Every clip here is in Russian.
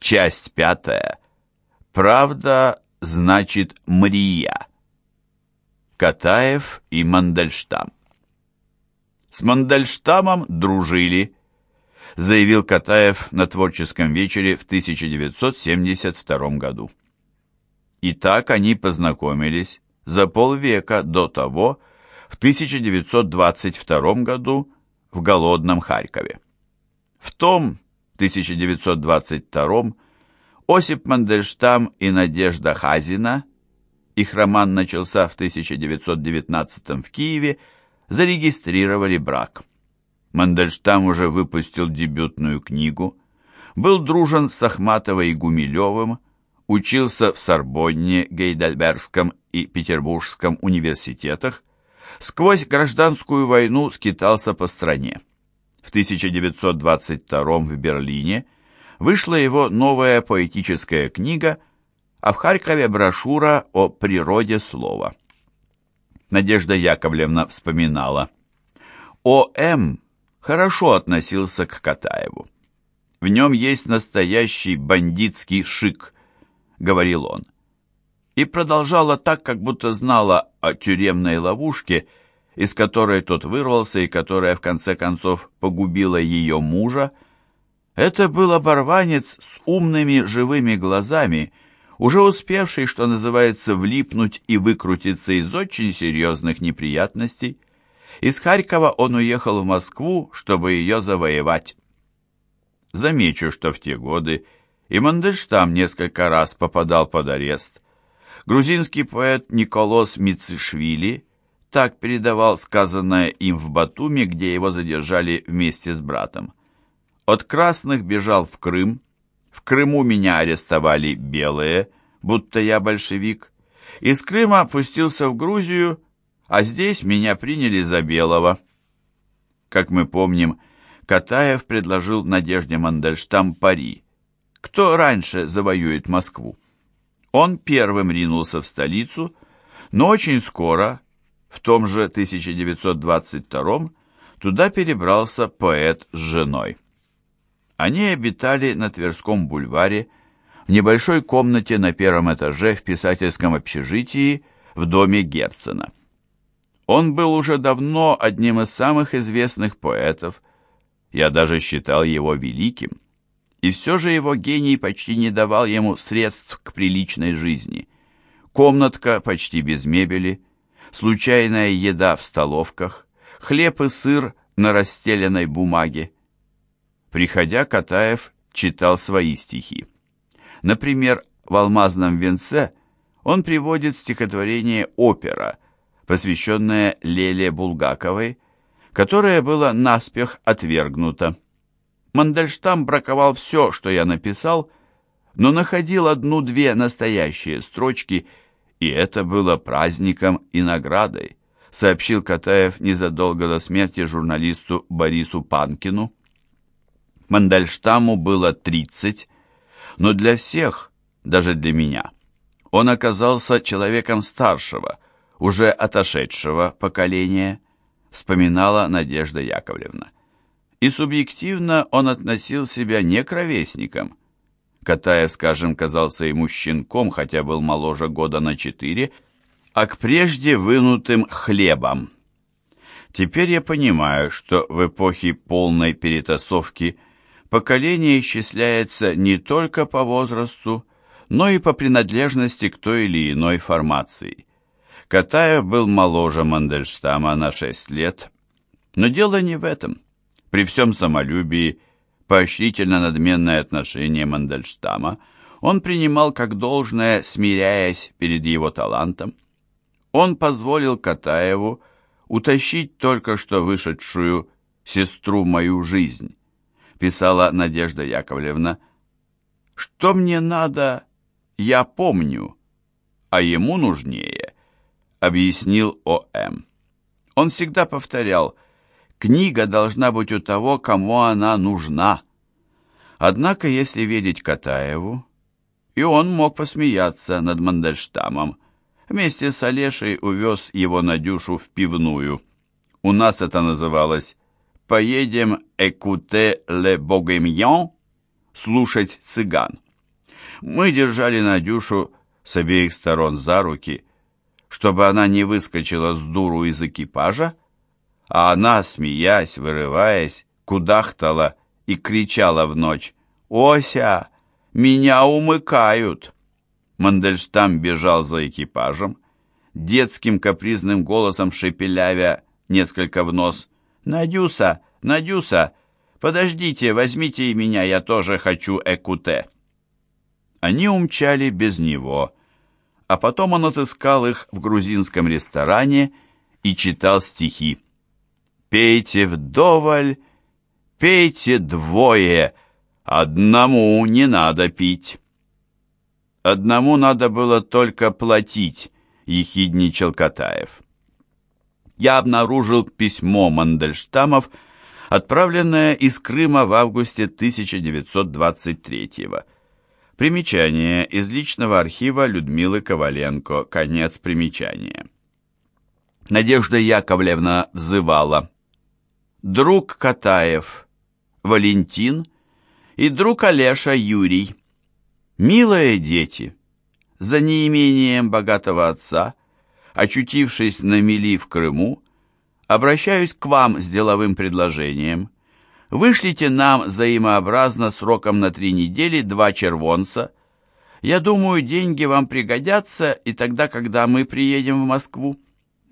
Часть пятая. Правда значит Мрия. Катаев и Мандельштам. С Мандельштамом дружили, заявил Катаев на творческом вечере в 1972 году. И так они познакомились за полвека до того, в 1922 году в голодном Харькове. В том 1922 Осип Мандельштам и Надежда Хазина, их роман начался в 1919 в Киеве, зарегистрировали брак. Мандельштам уже выпустил дебютную книгу, был дружен с Ахматовой и Гумилевым, учился в Сорбонне, Гейдельбергском и Петербургском университетах, сквозь гражданскую войну скитался по стране. В 1922 в Берлине вышла его новая поэтическая книга, а в Харькове брошюра о природе слова. Надежда Яковлевна вспоминала. О.М. хорошо относился к Катаеву. В нем есть настоящий бандитский шик – говорил он. И продолжала так, как будто знала о тюремной ловушке, из которой тот вырвался и которая, в конце концов, погубила ее мужа. Это был оборванец с умными живыми глазами, уже успевший, что называется, влипнуть и выкрутиться из очень серьезных неприятностей. Из Харькова он уехал в Москву, чтобы ее завоевать. Замечу, что в те годы и Мандельштам несколько раз попадал под арест. Грузинский поэт Николос Мицишвили так передавал сказанное им в Батуми, где его задержали вместе с братом. От красных бежал в Крым, в Крыму меня арестовали белые, будто я большевик. Из Крыма опустился в Грузию, а здесь меня приняли за белого. Как мы помним, Катаев предложил Надежде Мандельштам пари кто раньше завоюет Москву. Он первым ринулся в столицу, но очень скоро, в том же 1922 туда перебрался поэт с женой. Они обитали на Тверском бульваре, в небольшой комнате на первом этаже в писательском общежитии в доме Герцена. Он был уже давно одним из самых известных поэтов, я даже считал его великим и все же его гений почти не давал ему средств к приличной жизни. Комнатка почти без мебели, случайная еда в столовках, хлеб и сыр на расстеленной бумаге. Приходя, Катаев читал свои стихи. Например, в «Алмазном венце» он приводит стихотворение «Опера», посвященное Леле Булгаковой, которое было наспех отвергнуто. Мандельштам браковал все, что я написал, но находил одну-две настоящие строчки, и это было праздником и наградой, сообщил Катаев незадолго до смерти журналисту Борису Панкину. Мандельштаму было 30, но для всех, даже для меня, он оказался человеком старшего, уже отошедшего поколения, вспоминала Надежда Яковлевна и субъективно он относил себя не к ровесникам. Катаев, скажем, казался ему щенком, хотя был моложе года на четыре, а к прежде вынутым хлебом. Теперь я понимаю, что в эпохе полной перетасовки поколение исчисляется не только по возрасту, но и по принадлежности к той или иной формации. Катаев был моложе Мандельштама на шесть лет, но дело не в этом. При всем самолюбии, поощрительно-надменное отношение Мандельштама он принимал как должное, смиряясь перед его талантом. Он позволил Катаеву утащить только что вышедшую сестру мою жизнь, писала Надежда Яковлевна. Что мне надо, я помню, а ему нужнее, объяснил О.М. Он всегда повторял – Книга должна быть у того, кому она нужна. Однако, если верить Катаеву, и он мог посмеяться над Мандельштамом, вместе с Олешей увез его Надюшу в пивную. У нас это называлось «Поедем экуте ле богемьян» слушать цыган. Мы держали Надюшу с обеих сторон за руки, чтобы она не выскочила с дуру из экипажа, а она, смеясь, вырываясь, кудахтала и кричала в ночь «Ося, меня умыкают!» Мандельштам бежал за экипажем, детским капризным голосом шепелявя несколько в нос «Надюса, Надюса, подождите, возьмите и меня, я тоже хочу экуте». Они умчали без него, а потом он отыскал их в грузинском ресторане и читал стихи. «Пейте вдоволь, пейте двое, одному не надо пить». «Одному надо было только платить», — ехидничал Катаев. Я обнаружил письмо Мандельштамов, отправленное из Крыма в августе 1923 года. Примечание из личного архива Людмилы Коваленко. Конец примечания. Надежда Яковлевна взывала. Друг Катаев, Валентин и друг Олеша Юрий. Милые дети, за неимением богатого отца, очутившись на мели в Крыму, обращаюсь к вам с деловым предложением – Вышлите нам взаимообразно сроком на три недели два червонца. Я думаю, деньги вам пригодятся и тогда, когда мы приедем в Москву.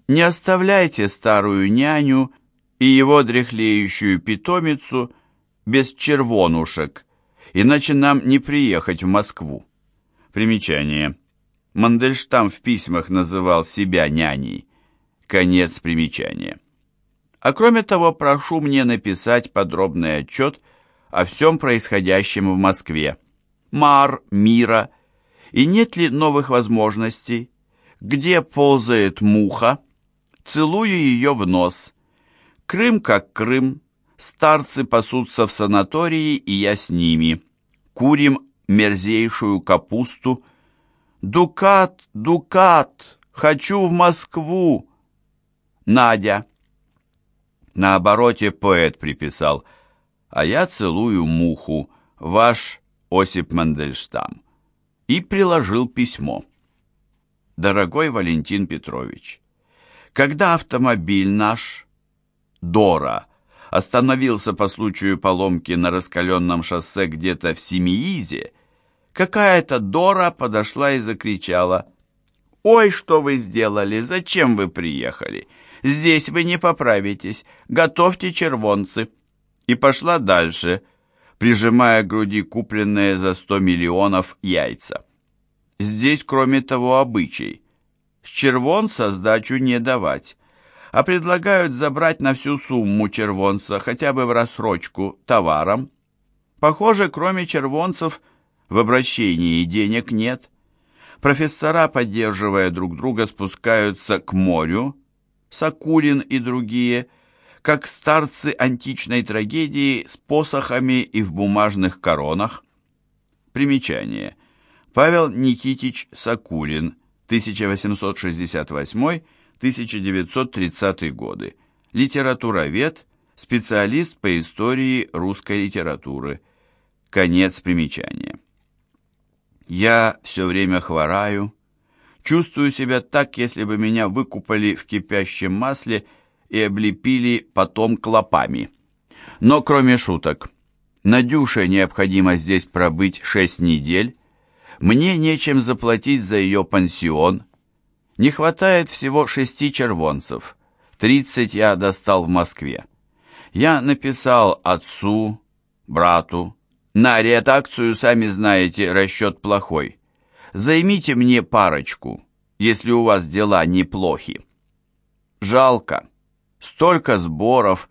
Не оставляйте старую няню и его дряхлеющую питомицу без червонушек, иначе нам не приехать в Москву. Примечание. Мандельштам в письмах называл себя няней. Конец примечания. А кроме того, прошу мне написать подробный отчет о всем происходящем в Москве. Мар, Мира. И нет ли новых возможностей? Где ползает муха? Целую ее в нос. Крым как Крым. Старцы пасутся в санатории, и я с ними. Курим мерзейшую капусту. Дукат, Дукат, хочу в Москву. Надя. На обороте поэт приписал «А я целую муху, ваш Осип Мандельштам» и приложил письмо. Дорогой Валентин Петрович, когда автомобиль наш, Дора, остановился по случаю поломки на раскаленном шоссе где-то в Семиизе, какая-то Дора подошла и закричала «Ой, что вы сделали! Зачем вы приехали? Здесь вы не поправитесь. Готовьте червонцы». И пошла дальше, прижимая к груди купленные за сто миллионов яйца. Здесь, кроме того, обычай. С червонца сдачу не давать, а предлагают забрать на всю сумму червонца, хотя бы в рассрочку, товаром. Похоже, кроме червонцев в обращении денег нет. Профессора, поддерживая друг друга, спускаются к морю, Сакулин и другие, как старцы античной трагедии с посохами и в бумажных коронах. Примечание. Павел Никитич Сакулин, 1868-1930 годы. Литературовед, специалист по истории русской литературы. Конец примечания. Я все время хвораю, Чувствую себя так, если бы меня выкупали в кипящем масле и облепили потом клопами. Но кроме шуток, Надюше необходимо здесь пробыть шесть недель, мне нечем заплатить за ее пансион, не хватает всего шести червонцев, тридцать я достал в Москве. Я написал отцу, брату, на редакцию, сами знаете, расчет плохой. Займите мне парочку, если у вас дела неплохи. Жалко. Столько сборов,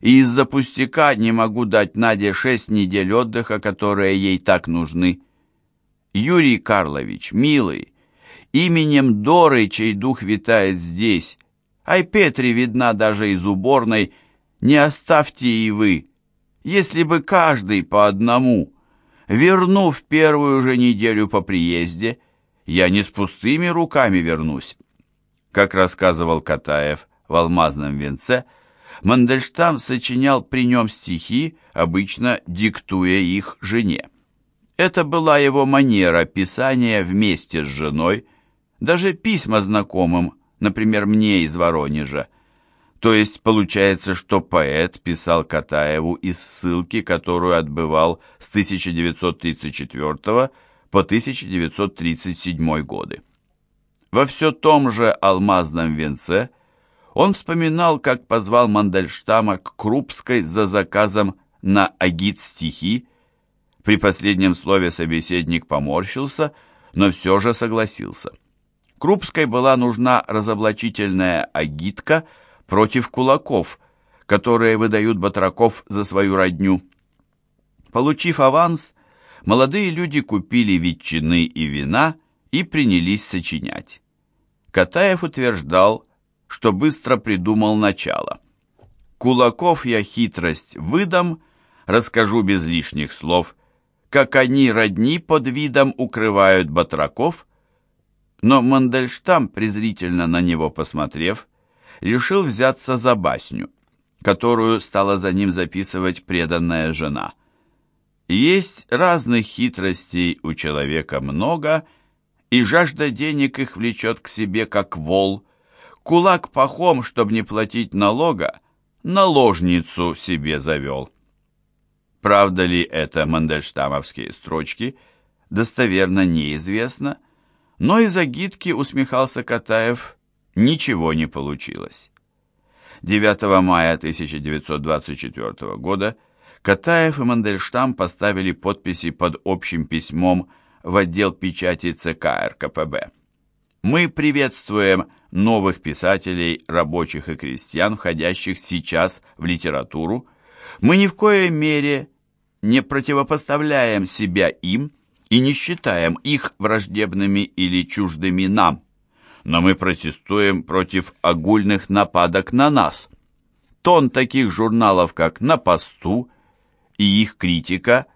и из-за пустяка не могу дать Наде шесть недель отдыха, которые ей так нужны. Юрий Карлович, милый, именем Доры, чей дух витает здесь, ай Петре видна даже из уборной, не оставьте и вы, если бы каждый по одному — Верну в первую же неделю по приезде, я не с пустыми руками вернусь. Как рассказывал Катаев в «Алмазном венце», Мандельштам сочинял при нем стихи, обычно диктуя их жене. Это была его манера писания вместе с женой, даже письма знакомым, например, мне из Воронежа. То есть получается, что поэт писал Катаеву из ссылки, которую отбывал с 1934 по 1937 годы. Во все том же «Алмазном венце» он вспоминал, как позвал Мандельштама к Крупской за заказом на агит стихи. При последнем слове собеседник поморщился, но все же согласился. Крупской была нужна разоблачительная агитка – против кулаков, которые выдают батраков за свою родню. Получив аванс, молодые люди купили ветчины и вина и принялись сочинять. Катаев утверждал, что быстро придумал начало. «Кулаков я хитрость выдам, расскажу без лишних слов, как они родни под видом укрывают батраков». Но Мандельштам, презрительно на него посмотрев, решил взяться за басню, которую стала за ним записывать преданная жена. Есть разных хитростей у человека много, и жажда денег их влечет к себе, как вол. Кулак пахом, чтобы не платить налога, наложницу себе завел. Правда ли это мандельштамовские строчки, достоверно неизвестно, но из агитки усмехался Катаев ничего не получилось. 9 мая 1924 года Катаев и Мандельштам поставили подписи под общим письмом в отдел печати ЦК РКПБ. Мы приветствуем новых писателей, рабочих и крестьян, входящих сейчас в литературу. Мы ни в коей мере не противопоставляем себя им и не считаем их враждебными или чуждыми нам но мы протестуем против огульных нападок на нас. Тон таких журналов, как «На посту» и их критика,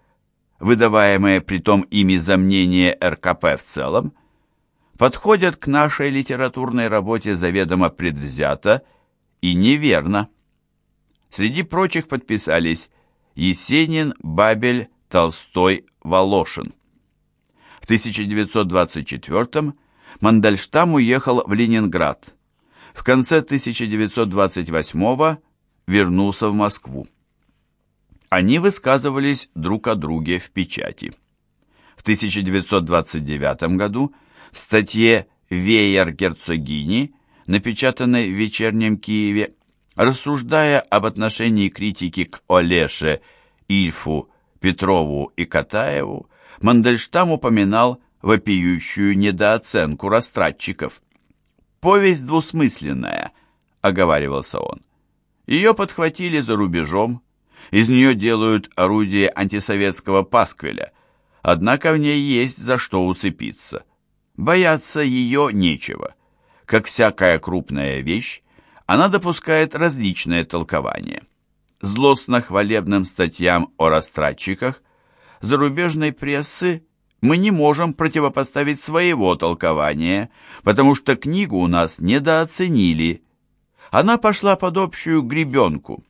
выдаваемая притом ими за мнение РКП в целом, подходят к нашей литературной работе заведомо предвзято и неверно. Среди прочих подписались Есенин, Бабель, Толстой, Волошин. В 1924 году Мандельштам уехал в Ленинград. В конце 1928 вернулся в Москву. Они высказывались друг о друге в печати. В 1929 году в статье «Веер герцогини», напечатанной в «Вечернем Киеве», рассуждая об отношении критики к Олеше, Ильфу, Петрову и Катаеву, Мандельштам упоминал вопиющую недооценку растратчиков. «Повесть двусмысленная», — оговаривался он. Ее подхватили за рубежом, из нее делают орудие антисоветского пасквиля, однако в ней есть за что уцепиться. Бояться ее нечего. Как всякая крупная вещь, она допускает различные толкования. Злостно-хвалебным статьям о растратчиках зарубежной прессы мы не можем противопоставить своего толкования, потому что книгу у нас недооценили. Она пошла под общую гребенку,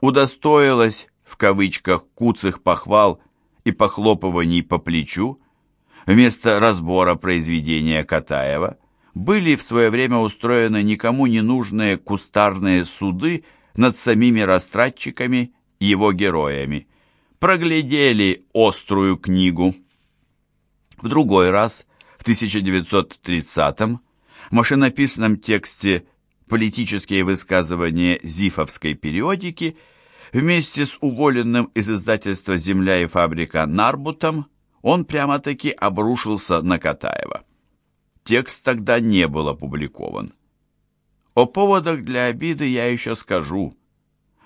удостоилась, в кавычках, куцых похвал и похлопываний по плечу. Вместо разбора произведения Катаева были в свое время устроены никому не нужные кустарные суды над самими растратчиками, его героями. Проглядели острую книгу. В другой раз, в 1930-м, в машинописном тексте «Политические высказывания Зифовской периодики» вместе с уволенным из издательства «Земля и фабрика» Нарбутом он прямо-таки обрушился на Катаева. Текст тогда не был опубликован. О поводах для обиды я еще скажу.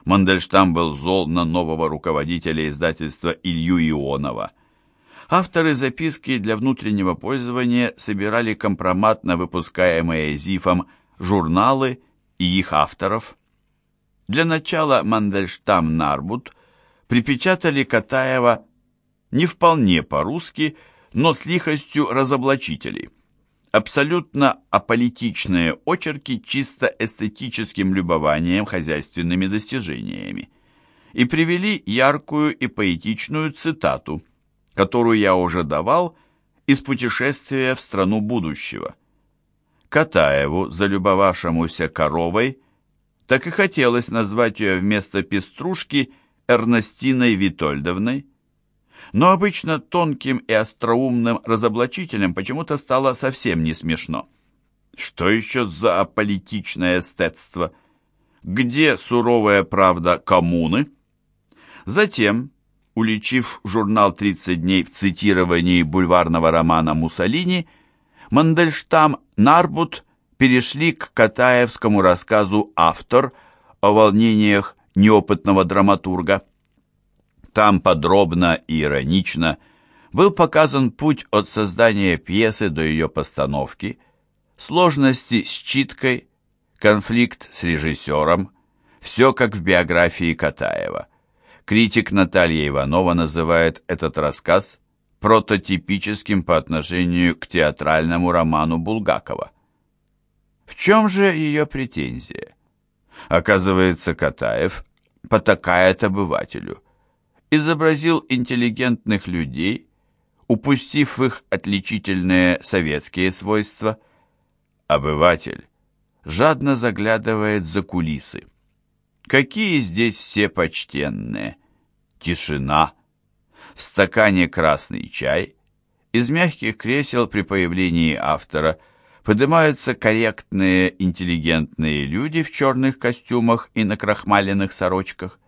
Мандельштам был зол на нового руководителя издательства Илью Ионова – Авторы записки для внутреннего пользования собирали компромат на выпускаемые ЗИФом журналы и их авторов. Для начала Мандельштам Нарбут припечатали Катаева не вполне по-русски, но с лихостью разоблачителей. Абсолютно аполитичные очерки чисто эстетическим любованием хозяйственными достижениями. И привели яркую и поэтичную цитату – которую я уже давал из путешествия в страну будущего. Катаеву, залюбовавшемуся коровой, так и хотелось назвать ее вместо пеструшки Эрнестиной Витольдовной, но обычно тонким и остроумным разоблачителем почему-то стало совсем не смешно. Что еще за аполитичное эстетство? Где суровая правда коммуны? Затем, уличив журнал «30 дней» в цитировании бульварного романа Муссолини, Мандельштам, Нарбут перешли к Катаевскому рассказу «Автор» о волнениях неопытного драматурга. Там подробно и иронично был показан путь от создания пьесы до ее постановки, сложности с читкой, конфликт с режиссером, все как в биографии Катаева. Критик Наталья Иванова называет этот рассказ прототипическим по отношению к театральному роману Булгакова. В чем же ее претензия? Оказывается, Катаев потакает обывателю – изобразил интеллигентных людей, упустив их отличительные советские свойства. Обыватель жадно заглядывает за кулисы. Какие здесь все почтенные! Тишина. В стакане красный чай. Из мягких кресел при появлении автора поднимаются корректные, интеллигентные люди в черных костюмах и на крахмаленных сорочках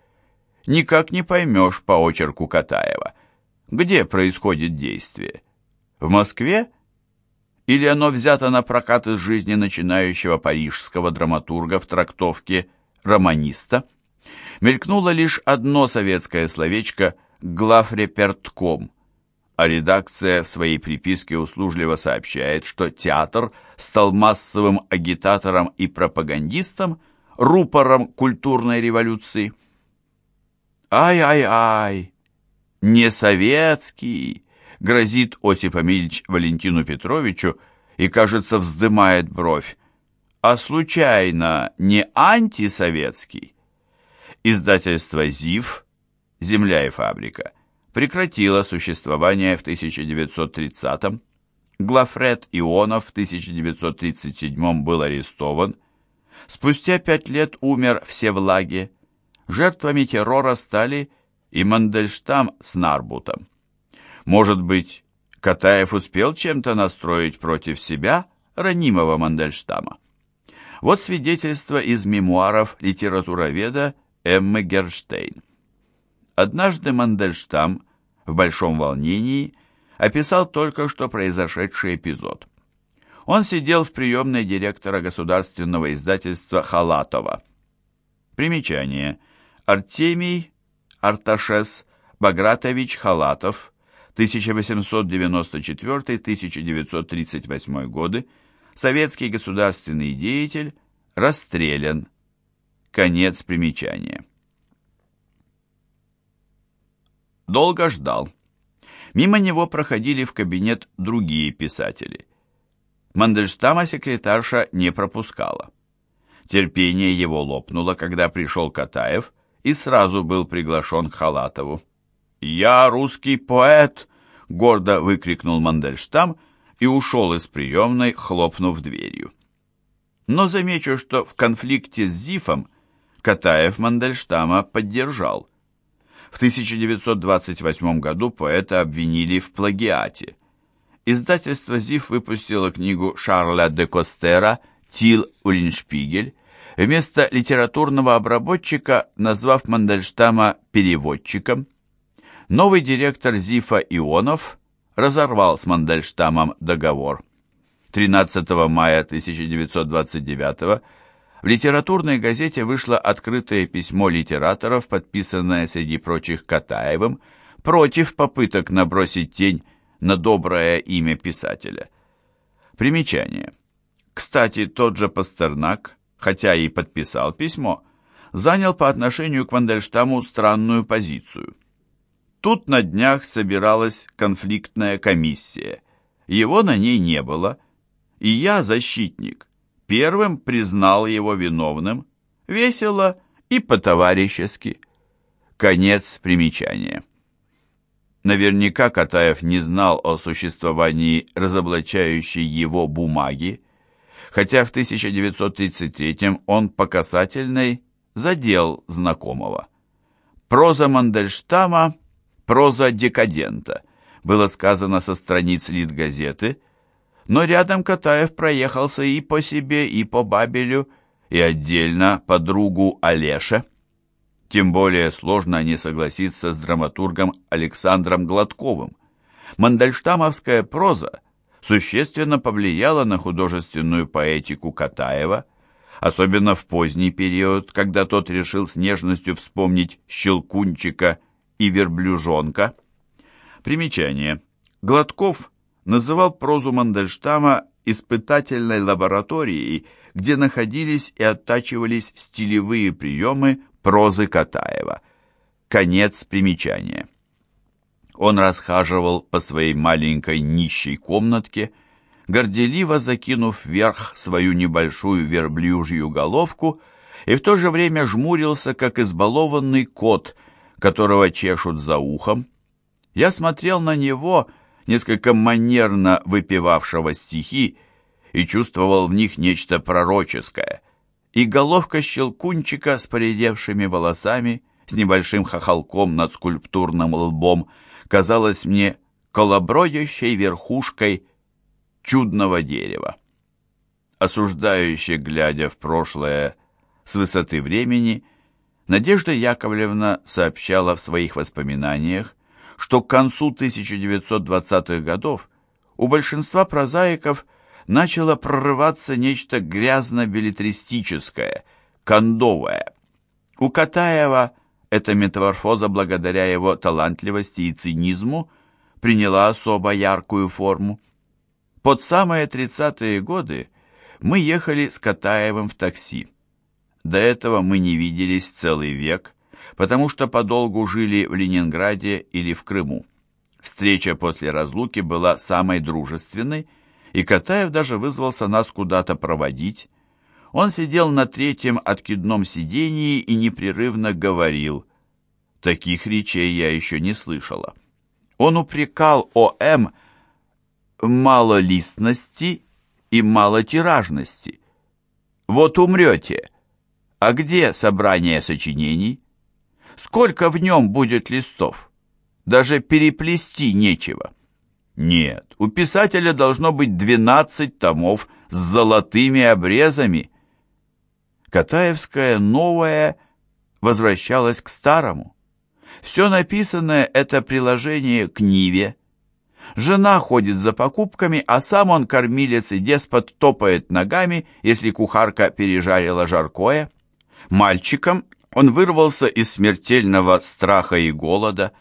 никак не поймешь по очерку Катаева, где происходит действие. В Москве? Или оно взято на прокат из жизни начинающего парижского драматурга в трактовке романиста? Мелькнуло лишь одно советское словечко «главрепертком», а редакция в своей приписке услужливо сообщает, что театр стал массовым агитатором и пропагандистом, рупором культурной революции. «Ай-ай-ай! Не советский!» — грозит Осип Амильевич Валентину Петровичу и, кажется, вздымает бровь. «А случайно не антисоветский?» Издательство «ЗИФ» «Земля и фабрика» прекратило существование в 1930-м. Глафред Ионов в 1937 был арестован. Спустя пять лет умер в Севлаге. Жертвами террора стали и Мандельштам с Нарбутом. Может быть, Катаев успел чем-то настроить против себя ранимого Мандельштама? Вот свидетельство из мемуаров литературоведа Эммы Герштейн. Однажды Мандельштам в большом волнении описал только что произошедший эпизод. Он сидел в приемной директора государственного издательства Халатова. Примечание – Артемий Арташес Багратович Халатов, 1894-1938 годы, советский государственный деятель, расстрелян. Конец примечания. Долго ждал. Мимо него проходили в кабинет другие писатели. Мандельштама секретарша не пропускала. Терпение его лопнуло, когда пришел Катаев – и сразу был приглашен к Халатову. «Я русский поэт!» — гордо выкрикнул Мандельштам и ушел из приемной, хлопнув дверью. Но замечу, что в конфликте с Зифом Катаев Мандельштама поддержал. В 1928 году поэта обвинили в плагиате. Издательство «Зиф» выпустило книгу Шарля де Костера «Тил Улиншпигель», вместо литературного обработчика, назвав Мандельштама переводчиком. Новый директор ЗИФа Ионов разорвал с Мандельштамом договор. 13 мая 1929 в литературной газете вышло открытое письмо литераторов, подписанное среди прочих Катаевым, против попыток набросить тень на доброе имя писателя. Примечание. Кстати, тот же Пастернак хотя и подписал письмо, занял по отношению к Вандельштаму странную позицию. Тут на днях собиралась конфликтная комиссия. Его на ней не было, и я, защитник, первым признал его виновным, весело и по-товарищески. Конец примечания. Наверняка Катаев не знал о существовании разоблачающей его бумаги, хотя в 1933 он по касательной задел знакомого. Проза Мандельштама – проза декадента, было сказано со страниц Литгазеты, но рядом Катаев проехался и по себе, и по Бабелю, и отдельно по другу Олеше. Тем более сложно не согласиться с драматургом Александром Гладковым. Мандельштамовская проза существенно повлияла на художественную поэтику Катаева, особенно в поздний период, когда тот решил с нежностью вспомнить Щелкунчика и Верблюжонка. Примечание. Гладков называл прозу Мандельштама испытательной лабораторией, где находились и оттачивались стилевые приемы прозы Катаева. Конец примечания. Он расхаживал по своей маленькой нищей комнатке, горделиво закинув вверх свою небольшую верблюжью головку и в то же время жмурился, как избалованный кот, которого чешут за ухом. Я смотрел на него, несколько манерно выпивавшего стихи, и чувствовал в них нечто пророческое. И головка щелкунчика с поредевшими волосами, с небольшим хохолком над скульптурным лбом, казалась мне колобродящей верхушкой чудного дерева. Осуждающе глядя в прошлое с высоты времени, Надежда Яковлевна сообщала в своих воспоминаниях, что к концу 1920-х годов у большинства прозаиков начало прорываться нечто грязно-билетристическое, кондовое. У Катаева эта метаморфоза благодаря его талантливости и цинизму приняла особо яркую форму. Под самые 30-е годы мы ехали с Катаевым в такси. До этого мы не виделись целый век, потому что подолгу жили в Ленинграде или в Крыму. Встреча после разлуки была самой дружественной, и Катаев даже вызвался нас куда-то проводить. Он сидел на третьем откидном сидении и непрерывно говорил. Таких речей я еще не слышала. Он упрекал О.М. в малолистности и малотиражности. Вот умрете. А где собрание сочинений? Сколько в нем будет листов? Даже переплести нечего. Нет, у писателя должно быть 12 томов с золотыми обрезами. Катаевская новая возвращалась к старому. Все написанное — это приложение к Ниве. Жена ходит за покупками, а сам он, кормилец и деспот, топает ногами, если кухарка пережарила жаркое. Мальчиком он вырвался из смертельного страха и голода,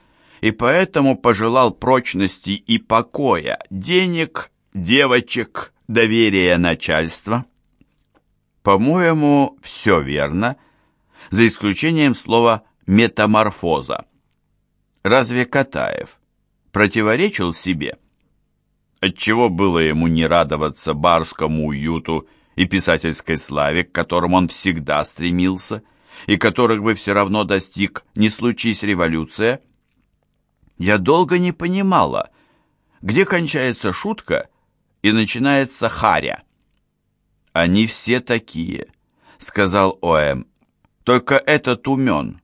и поэтому пожелал прочности и покоя, денег, девочек, доверия начальства. По-моему, все верно, за исключением слова «метаморфоза». Разве Катаев противоречил себе? Отчего было ему не радоваться барскому уюту и писательской славе, к которым он всегда стремился – и которых бы все равно достиг, не случись революция, я долго не понимала, где кончается шутка и начинается харя. «Они все такие», — сказал О.М. «Только этот умен».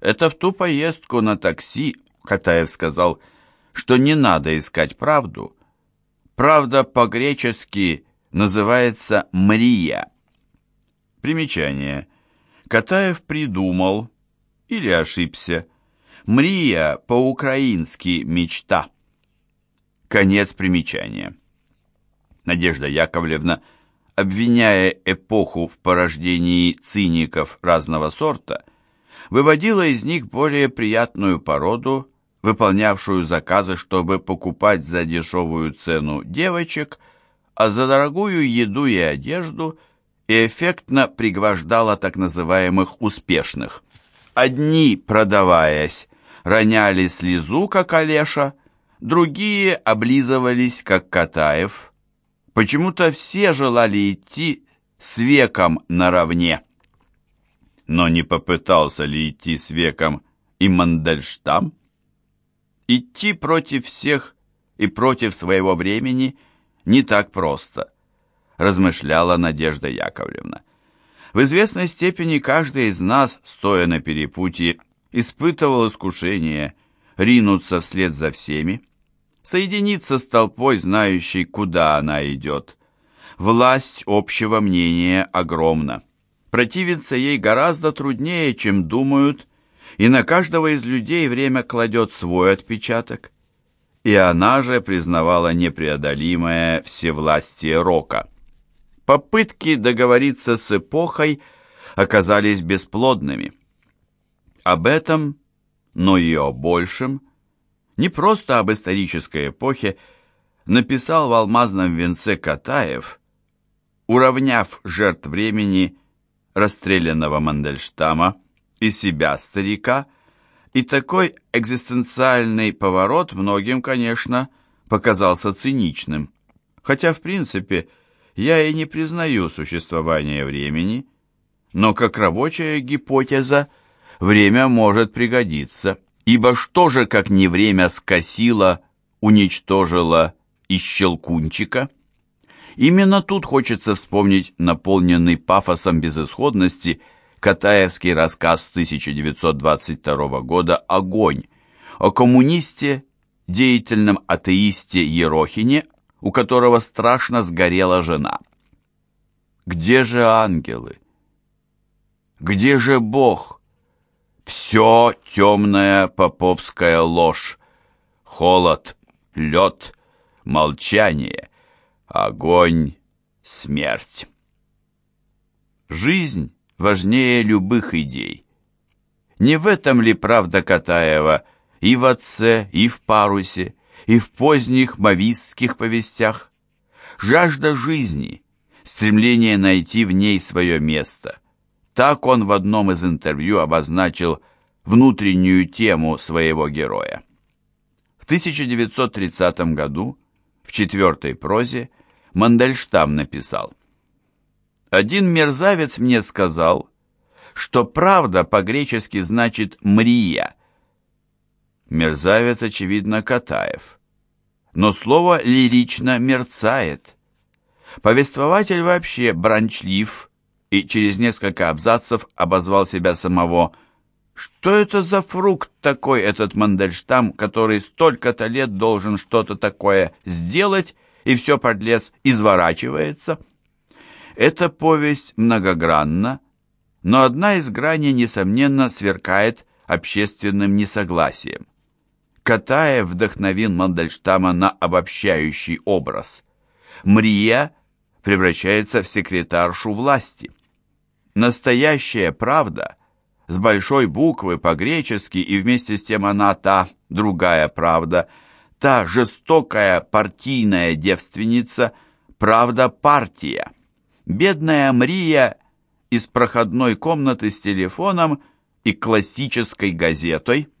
Это в ту поездку на такси Катаев сказал, что не надо искать правду. Правда по-гречески называется «мрия». Примечание. Катаев придумал, или ошибся, «Мрия» по-украински «мечта». Конец примечания. Надежда Яковлевна, обвиняя эпоху в порождении циников разного сорта, выводила из них более приятную породу, выполнявшую заказы, чтобы покупать за дешевую цену девочек, а за дорогую еду и одежду – и эффектно пригвождала так называемых успешных. Одни, продаваясь, роняли слезу, как Олеша, другие облизывались, как Катаев. Почему-то все желали идти с веком наравне. Но не попытался ли идти с веком и Мандельштам? Идти против всех и против своего времени не так просто, размышляла Надежда Яковлевна. В известной степени каждый из нас, стоя на перепутье, испытывал искушение ринуться вслед за всеми, соединиться с толпой, знающей, куда она идет. Власть общего мнения огромна. Противиться ей гораздо труднее, чем думают, и на каждого из людей время кладет свой отпечаток. И она же признавала непреодолимое всевластие рока. Попытки договориться с эпохой оказались бесплодными. Об этом, но и о большем, не просто об исторической эпохе, написал в «Алмазном венце» Катаев, уравняв жертв времени расстрелянного Мандельштама и себя, старика, и такой экзистенциальный поворот многим, конечно, показался циничным. Хотя, в принципе, я и не признаю существование времени, но как рабочая гипотеза время может пригодиться, ибо что же, как не время скосило, уничтожило из щелкунчика? Именно тут хочется вспомнить наполненный пафосом безысходности – Катаевский рассказ 1922 года «Огонь» о коммунисте, деятельном атеисте Ерохине, у которого страшно сгорела жена. Где же ангелы? Где же Бог? Все темная поповская ложь. Холод, лед, молчание, огонь, смерть. Жизнь важнее любых идей. Не в этом ли правда Катаева и в «Отце», и в «Парусе», и в поздних мавистских повестях? Жажда жизни, стремление найти в ней свое место. Так он в одном из интервью обозначил внутреннюю тему своего героя. В 1930 году в четвертой прозе Мандельштам написал – один мерзавец мне сказал, что правда по-гречески значит «мрия». Мерзавец, очевидно, Катаев. Но слово лирично мерцает. Повествователь вообще бранчлив и через несколько абзацев обозвал себя самого «Что это за фрукт такой, этот Мандельштам, который столько-то лет должен что-то такое сделать, и все, подлец, изворачивается?» Эта повесть многогранна, но одна из граней, несомненно, сверкает общественным несогласием. Катаев вдохновил Мандельштама на обобщающий образ. Мрия превращается в секретаршу власти. Настоящая правда с большой буквы по-гречески и вместе с тем она та другая правда, та жестокая партийная девственница, правда-партия. Бедная Мрия из проходной комнаты с телефоном и классической газетой –